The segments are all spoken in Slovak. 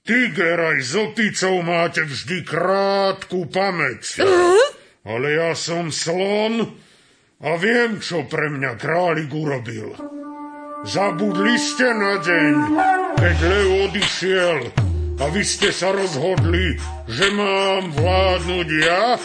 Tiger aj s oticou máte vždy krátku pamäť. Ale ja som slon a viem, čo pre mňa králik urobil. Zabudli ste na deň, keď Leo odišiel a vy ste sa rozhodli, že mám vládnuť ja?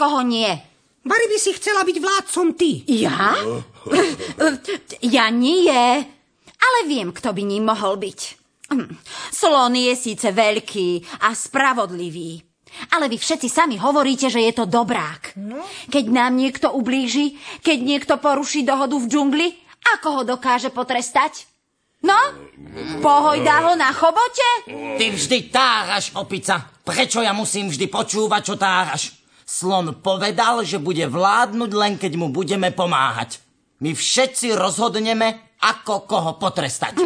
Koho nie? Bari by si chcela byť vládcom ty. Ja? ja nie. Ale viem, kto by ním mohol byť. Hm. Slon je síce veľký a spravodlivý. Ale vy všetci sami hovoríte, že je to dobrák. Keď nám niekto ublíži, keď niekto poruší dohodu v džungli, ako ho dokáže potrestať? No? Pohojdá ho na chobote? Ty vždy táraš, opica. Prečo ja musím vždy počúvať, čo táraš? Slon povedal, že bude vládnuť len keď mu budeme pomáhať. My všetci rozhodneme, ako koho potrestať.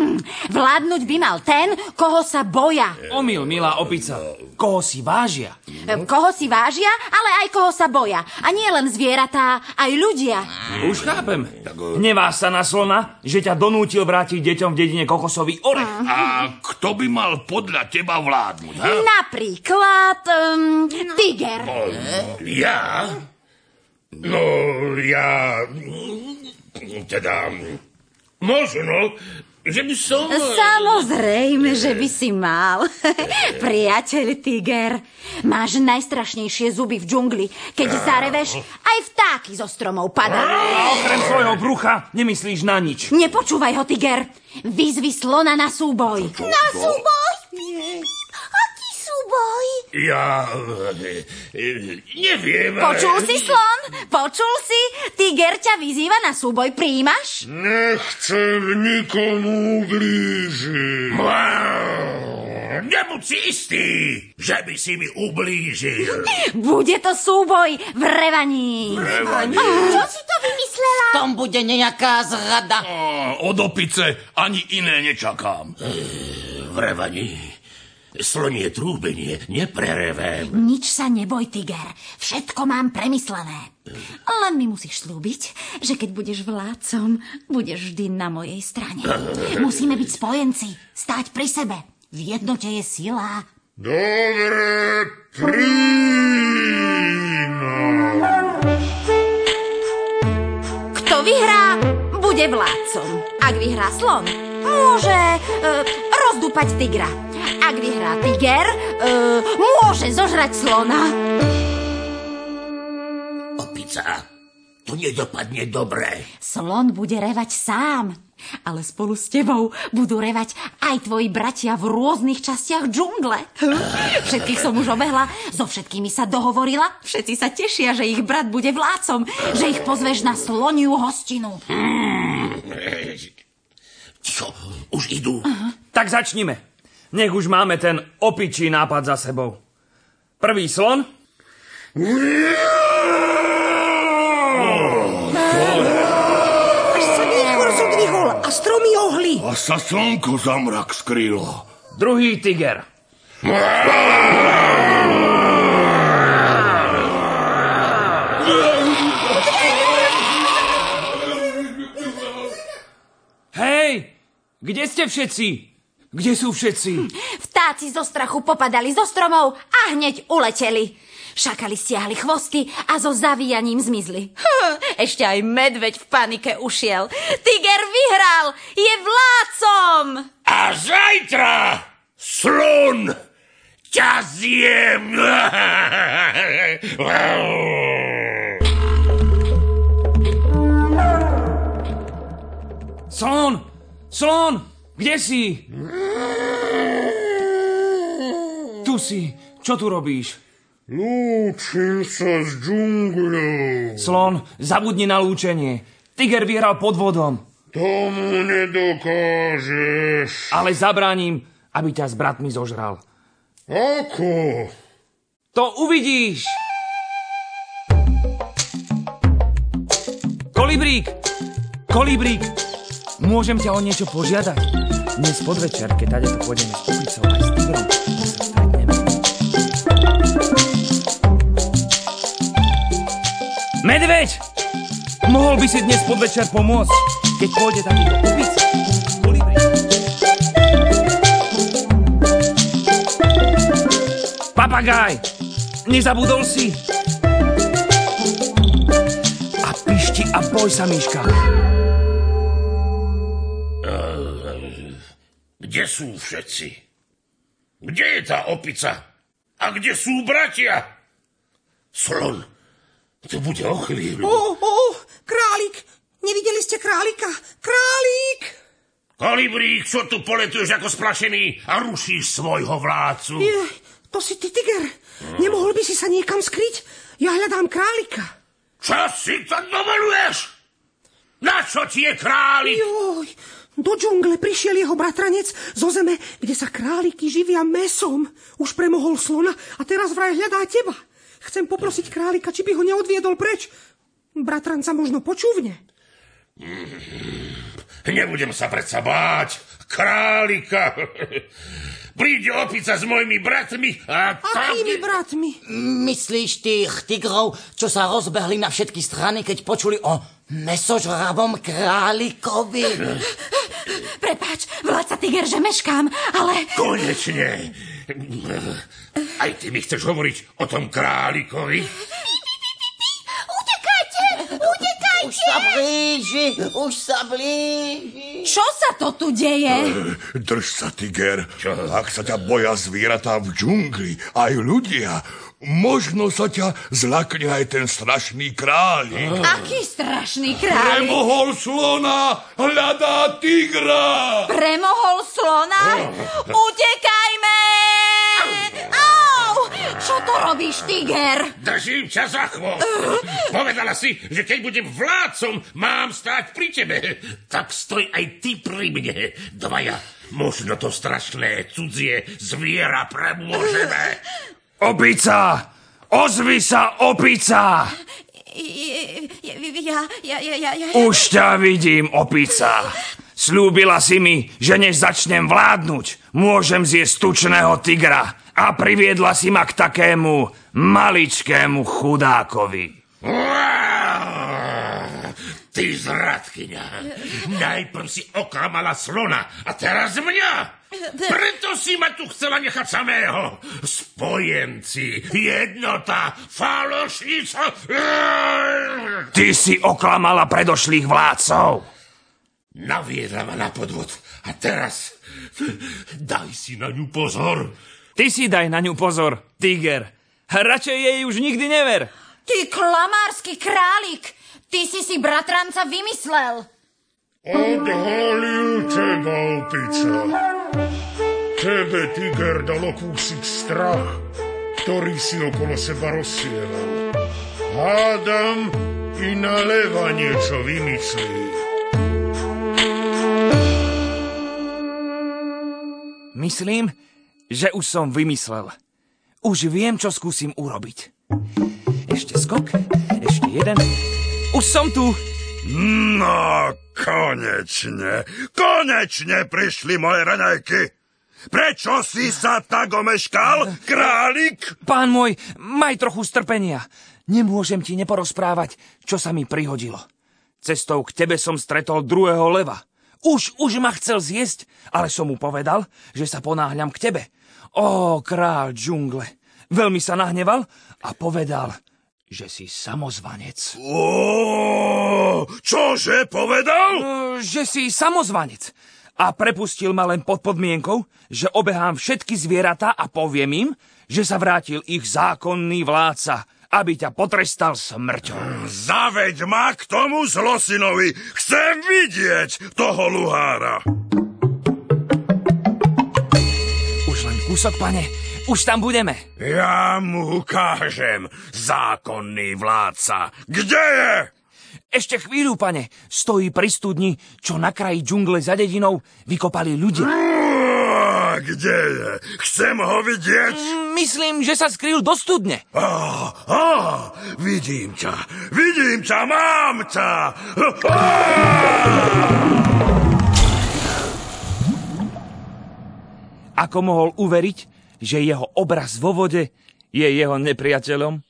Vládnuť by mal ten, koho sa boja. Omyl, milá opica. Koho si vážia? Koho si vážia, ale aj koho sa boja. A nie len zvieratá, aj ľudia. Už chápem. Hneváš sa na slona, že ťa donútil vrátiť deťom v dedine kokosový orech. A kto by mal podľa teba vládnuť, ha? Napríklad um, tiger. Ja? No, ja... Teda... Možno, že by som... Samozrejme, že by si mal. Priateľ tiger. Máš najstrašnejšie zuby v džungli. Keď zareveš, aj vtáky zo stromov padajú. Okrem svojho brucha nemyslíš na nič. Nepočúvaj ho, tiger. Vyzvi slona na súboj. Na súboj? Ja... e, Neviem. Počul si, slon? Počul si? Tiger ťa vyzýva na súboj. Príjmaš? Nechcem nikomu ublížiť. Nebuď si istý, že by si mi ublížil. Bude to súboj v revaní. Čo si to vymyslela? V tom bude nejaká zrada. Od opice ani iné nečakám. V revaní. Slonie trúbenie, neprerevem. Nič sa neboj, Tiger. Všetko mám premyslené. Len mi musíš slúbiť, že keď budeš vládcom, budeš vždy na mojej strane. Musíme byť spojenci, stáť pri sebe. V jednote je sila. Dobre, príjmam. Kto vyhrá, bude vládcom. Ak vyhrá slon, môže e, rozdúpať tigra. Ak vyhrá tiger, e, môže zožrať slona. Opica, to nedopadne dobre. Slon bude revať sám. Ale spolu s tebou budú revať aj tvoji bratia v rôznych častiach džungle. Všetkých som už obehla, so všetkými sa dohovorila. Všetci sa tešia, že ich brat bude vládcom, že ich pozveš na sloniu hostinu. Ticho, už idú. Tak začnime. Nech už máme ten opičí nápad za sebou. Prvý slon, Až sa výchor zodvihol a stromy ohli. A sa slnko za mrak skrylo. druhý tiger, Hej, kde ste všetci? Kde sú všetci? Vtáci zo strachu popadali zo stromov a hneď uleteli. Šakali stiahli chvosty a so zavíjaním zmizli. Hm, ešte aj medveď v panike ušiel. Tiger vyhral! Je vládcom! A zajtra, slon, ťa zjem. Slon! Slon! Kde si? Tu si. Čo tu robíš? Lúčim sa s džungľou. Slon, zabudni na lúčenie. Tiger vyhral pod vodom. Tomu nedokážeš. Ale zabránim, aby ťa s bratmi zožral. Ako? To uvidíš! Kolibrík! Kolibrík, môžem ťa o niečo požiadať? Dnes podvečer, keď tady to pôjdeme s opicou aj s tigrom, sa stretneme. Medveď! Mohol by si dnes podvečer pomôcť, keď pôjde takýto? Kolibrík. Papagaj! Nezabudol si? A pišti a boj sa, Miška. Kde sú všetci? Kde je tá opica? A kde sú bratia? Slon, to bude o chvíľu. Ó, ó, králik! Nevideli ste králika? Králík! Kolibrík, čo tu poletuješ ako splašený a rušíš svojho vládcu? Je, to si ty, tiger. Nemohol by si sa niekam skryť? Ja hľadám králika. Čo si to dovoluješ? Na čo ti je králik? Joj, do džungle prišiel jeho bratranec zo zeme, kde sa králiky živia mesom. Už premohol slona a teraz vraj hľadá teba. Chcem poprosiť králika, či by ho neodviedol preč. Bratranca možno počúvne. Nebudem sa predsa báť. Králika. Príde opica s mojimi bratmi a tam... Akými bratmi? Myslíš tých tigrov, čo sa rozbehli na všetky strany, keď počuli o mesožravom králikovi? Prepáč, vládca Tiger, že meškám, ale... Konečne. Aj ty mi chceš hovoriť o tom králikovi? Utekajte! Utekajte! Už sa blíži, už sa blíži. Čo sa to tu deje? Drž sa, tiger. Čo? Ak sa ťa boja zvieratá v džungli, aj ľudia, možno sa ťa zlakne aj ten strašný kráľ. Aký strašný kráľ! Premohol slona, hľadá tigra. Premohol slona? Utekajme! Au! Čo to robíš, Tiger? Držím ťa za chvost. Povedala si, že keď budem vládcom, mám stáť pri tebe. Tak stoj aj ty pri mne. Dvaja, možno to strašné cudzie zviera premôžeme. Opica! Ozvi sa, opica! Ja, ja, ja, ja, ja... Už ťa vidím, opica. Slúbila si mi, že než začnem vládnuť, môžem zjesť tučného tigra. A priviedla si ma k takému maličkému chudákovi. Uá, Ty zradkyňa. Najprv si oklamala slona a teraz mňa. Preto si ma tu chcela nechať samého. Spojenci, jednota, falošnica. Ty si oklamala predošlých vládcov. Naviedla ma na podvod. A teraz daj si na ňu pozor. Ty si daj na ňu pozor, tiger. Radšej jej už nikdy never. Ty klamársky králik! Ty si si bratranca vymyslel! Odhalil teba, opica. Tebe tiger dal okúsiť strach, ktorý si okolo seba rozsieval. Hádam, i na leva niečo vymyslí. Myslím, že už som vymyslel. Už viem, čo skúsim urobiť. Ešte skok, ešte jeden. Už som tu. No, konečne, konečne prišli moje raňajky. Prečo si sa tak omeškal, králik? Pán môj, maj trochu strpenia. Nemôžem ti neporozprávať, čo sa mi prihodilo. Cestou k tebe som stretol druhého leva. Už, už ma chcel zjesť, ale som mu povedal, že sa ponáhľam k tebe. Ó, král džungle. Veľmi sa nahneval a povedal, že si samozvanec. Ó, čože povedal? E, že si samozvanec. A prepustil ma len pod podmienkou, že obehám všetky zvieratá a poviem im, že sa vrátil ich zákonný vládca, aby ťa potrestal smrťou. Zaveď ma k tomu zlosinovi. Chcem vidieť toho luhára. Už len kúsok, pane. Už tam budeme. Ja mu ukážem, zákonný vládca. Kde je? Ešte chvíľu, pane. Stojí pri studni, čo na kraji džungle za dedinou vykopali ľudia. Kde je? Chcem ho vidieť. Myslím, že sa skryl do studne. Á, á, vidím ťa, vidím ťa, mám ťa. Á! Ako mohol uveriť, že jeho obraz vo vode je jeho nepriateľom?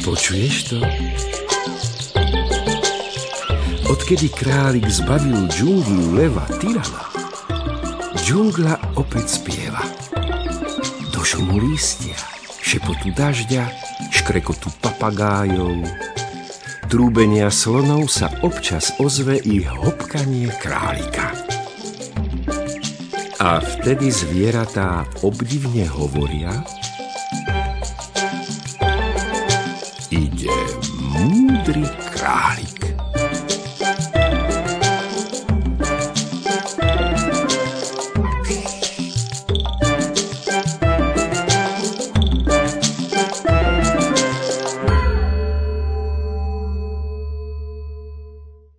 Počuješ to? Odkedy králik zbavil džunglu leva tyrana, džungla opäť spieva. Do šumu lístia, šepotu dažďa, škrekotu papagájov, trúbenia slonov sa občas ozve i hopkanie králika. A vtedy zvieratá obdivne hovoria, ide múdry králik.